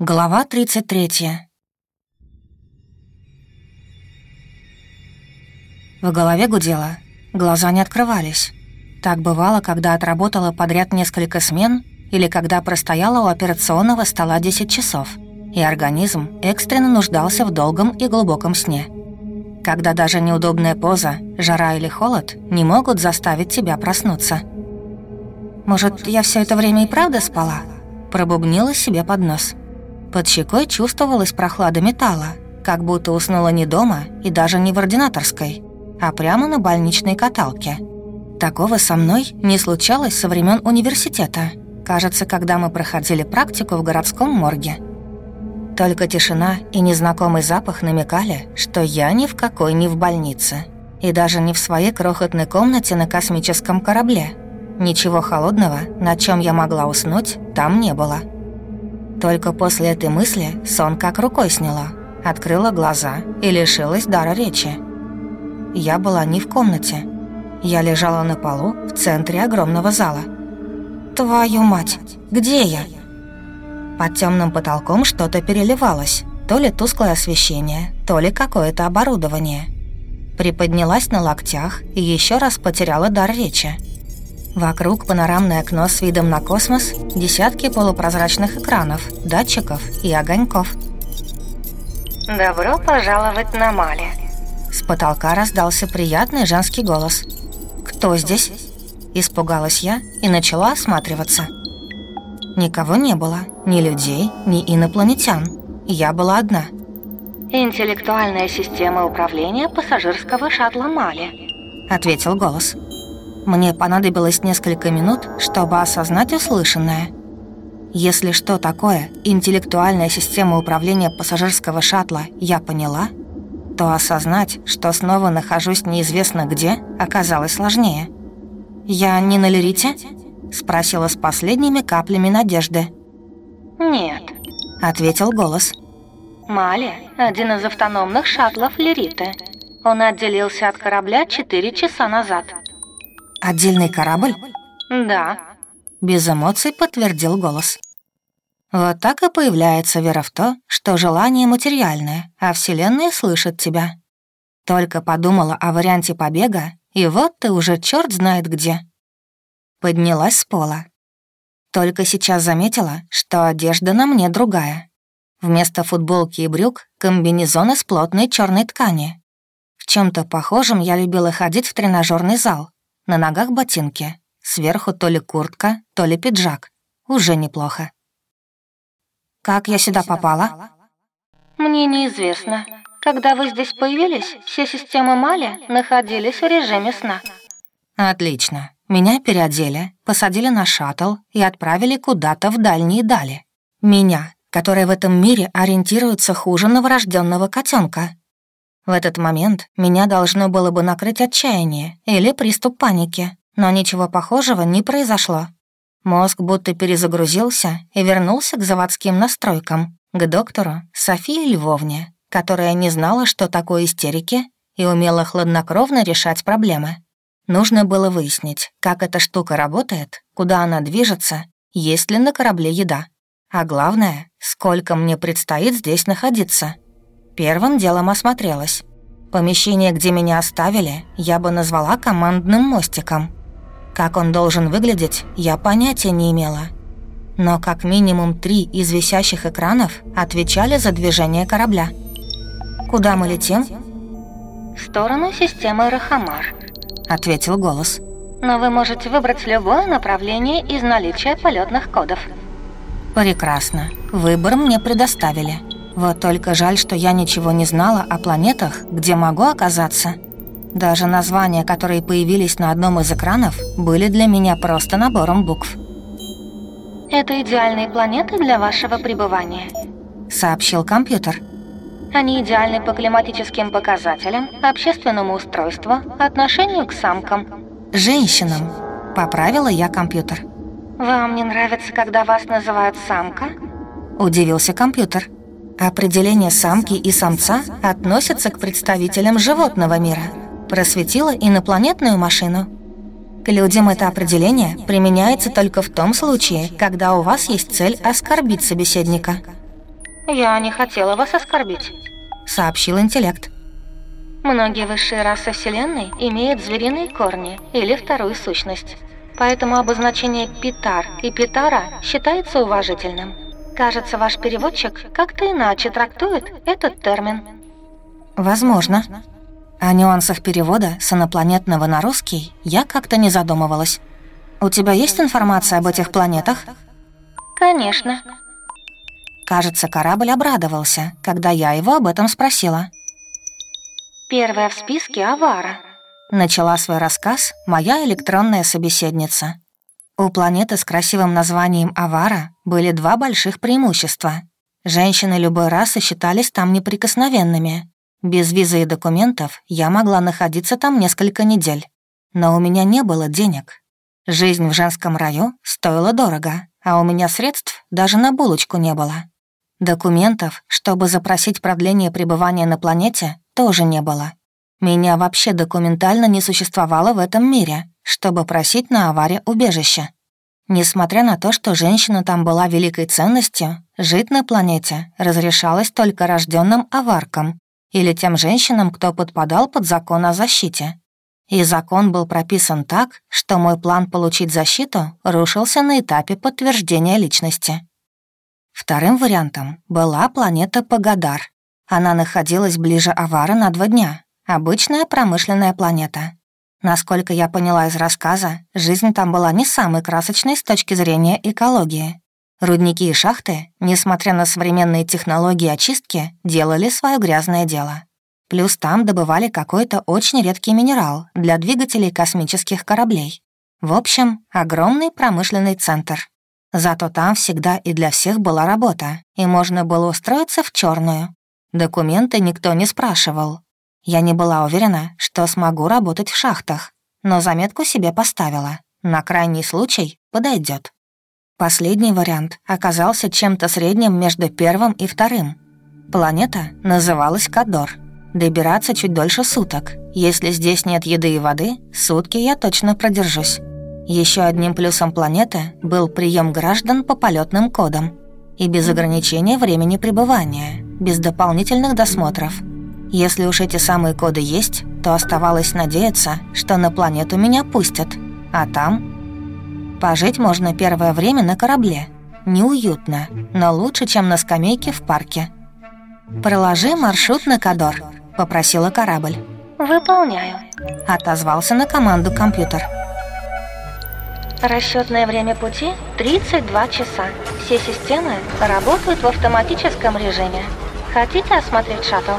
Глава 33. В голове гудело, глаза не открывались. Так бывало, когда отработала подряд несколько смен или когда простояла у операционного стола 10 часов, и организм экстренно нуждался в долгом и глубоком сне. Когда даже неудобная поза, жара или холод не могут заставить тебя проснуться. «Может, я все это время и правда спала?» Пробубнила себе под нос – под щекой чувствовалась прохлада металла, как будто уснула не дома и даже не в ординаторской, а прямо на больничной каталке. Такого со мной не случалось со времен университета, кажется, когда мы проходили практику в городском морге. Только тишина и незнакомый запах намекали, что я ни в какой не в больнице. И даже не в своей крохотной комнате на космическом корабле. Ничего холодного, на чем я могла уснуть, там не было. Только после этой мысли сон как рукой сняло. Открыла глаза и лишилась дара речи. Я была не в комнате. Я лежала на полу в центре огромного зала. «Твою мать! Где я?» Под темным потолком что-то переливалось. То ли тусклое освещение, то ли какое-то оборудование. Приподнялась на локтях и еще раз потеряла дар речи. Вокруг панорамное окно с видом на космос, десятки полупрозрачных экранов, датчиков и огоньков. «Добро пожаловать на Мали!» С потолка раздался приятный женский голос. «Кто здесь?» Испугалась я и начала осматриваться. Никого не было, ни людей, ни инопланетян. Я была одна. «Интеллектуальная система управления пассажирского шаттла Мали», — ответил голос. Мне понадобилось несколько минут, чтобы осознать услышанное. Если что такое интеллектуальная система управления пассажирского шаттла я поняла, то осознать, что снова нахожусь неизвестно где, оказалось сложнее. «Я не на Лерите?» — спросила с последними каплями надежды. «Нет», — ответил голос. «Мали — один из автономных шаттлов Лериты. Он отделился от корабля четыре часа назад». «Отдельный корабль?» «Да», — без эмоций подтвердил голос. Вот так и появляется вера в то, что желание материальное, а Вселенная слышит тебя. Только подумала о варианте побега, и вот ты уже черт знает где. Поднялась с пола. Только сейчас заметила, что одежда на мне другая. Вместо футболки и брюк — комбинезон из плотной черной ткани. В чем то похожем я любила ходить в тренажерный зал, на ногах ботинки. Сверху то ли куртка, то ли пиджак. Уже неплохо. «Как я сюда попала?» «Мне неизвестно. Когда вы здесь появились, все системы Мали находились в режиме сна». «Отлично. Меня переодели, посадили на шаттл и отправили куда-то в дальние дали. Меня, которая в этом мире ориентируется хуже новорожденного котенка. В этот момент меня должно было бы накрыть отчаяние или приступ паники, но ничего похожего не произошло. Мозг будто перезагрузился и вернулся к заводским настройкам, к доктору Софии Львовне, которая не знала, что такое истерики, и умела хладнокровно решать проблемы. Нужно было выяснить, как эта штука работает, куда она движется, есть ли на корабле еда. А главное, сколько мне предстоит здесь находиться. Первым делом осмотрелась. Помещение, где меня оставили, я бы назвала командным мостиком. Как он должен выглядеть, я понятия не имела. Но как минимум три из висящих экранов отвечали за движение корабля. «Куда мы летим?» «В сторону системы Рахамар», — ответил голос. «Но вы можете выбрать любое направление из наличия полетных кодов». «Прекрасно. Выбор мне предоставили». Вот только жаль, что я ничего не знала о планетах, где могу оказаться. Даже названия, которые появились на одном из экранов, были для меня просто набором букв. «Это идеальные планеты для вашего пребывания», — сообщил компьютер. «Они идеальны по климатическим показателям, общественному устройству, отношению к самкам». «Женщинам», — поправила я компьютер. «Вам не нравится, когда вас называют самка?» — удивился компьютер. Определение самки и самца относятся к представителям животного мира. Просветила инопланетную машину. К людям это определение применяется только в том случае, когда у вас есть цель оскорбить собеседника. Я не хотела вас оскорбить», — сообщил интеллект. Многие высшие расы Вселенной имеют звериные корни или вторую сущность. Поэтому обозначение «питар» и «питара» считается уважительным. Кажется, ваш переводчик как-то иначе трактует этот термин. Возможно. О нюансах перевода с инопланетного на русский я как-то не задумывалась. У тебя есть информация об этих планетах? Конечно. Кажется, корабль обрадовался, когда я его об этом спросила. Первая в списке Авара. Начала свой рассказ моя электронная собеседница. У планеты с красивым названием Авара были два больших преимущества. Женщины любой расы считались там неприкосновенными. Без визы и документов я могла находиться там несколько недель. Но у меня не было денег. Жизнь в женском раю стоила дорого, а у меня средств даже на булочку не было. Документов, чтобы запросить продление пребывания на планете, тоже не было. Меня вообще документально не существовало в этом мире, чтобы просить на аваре убежище. Несмотря на то, что женщина там была великой ценностью, жить на планете разрешалось только рожденным аваркам или тем женщинам, кто подпадал под закон о защите. И закон был прописан так, что мой план получить защиту рушился на этапе подтверждения личности. Вторым вариантом была планета Пагадар. Она находилась ближе Авара на два дня, Обычная промышленная планета. Насколько я поняла из рассказа, жизнь там была не самой красочной с точки зрения экологии. Рудники и шахты, несмотря на современные технологии очистки, делали свое грязное дело. Плюс там добывали какой-то очень редкий минерал для двигателей космических кораблей. В общем, огромный промышленный центр. Зато там всегда и для всех была работа, и можно было устроиться в черную. Документы никто не спрашивал, я не была уверена, что смогу работать в шахтах, но заметку себе поставила. На крайний случай подойдет. Последний вариант оказался чем-то средним между первым и вторым. Планета называлась Кадор. Добираться чуть дольше суток. Если здесь нет еды и воды, сутки я точно продержусь. Еще одним плюсом планеты был прием граждан по полетным кодам. И без ограничения времени пребывания, без дополнительных досмотров – если уж эти самые коды есть, то оставалось надеяться, что на планету меня пустят. А там... Пожить можно первое время на корабле. Неуютно, но лучше, чем на скамейке в парке. «Проложи маршрут на Кадор», — попросила корабль. «Выполняю», — отозвался на команду компьютер. Расчетное время пути 32 часа. Все системы работают в автоматическом режиме. Хотите осмотреть шаттл?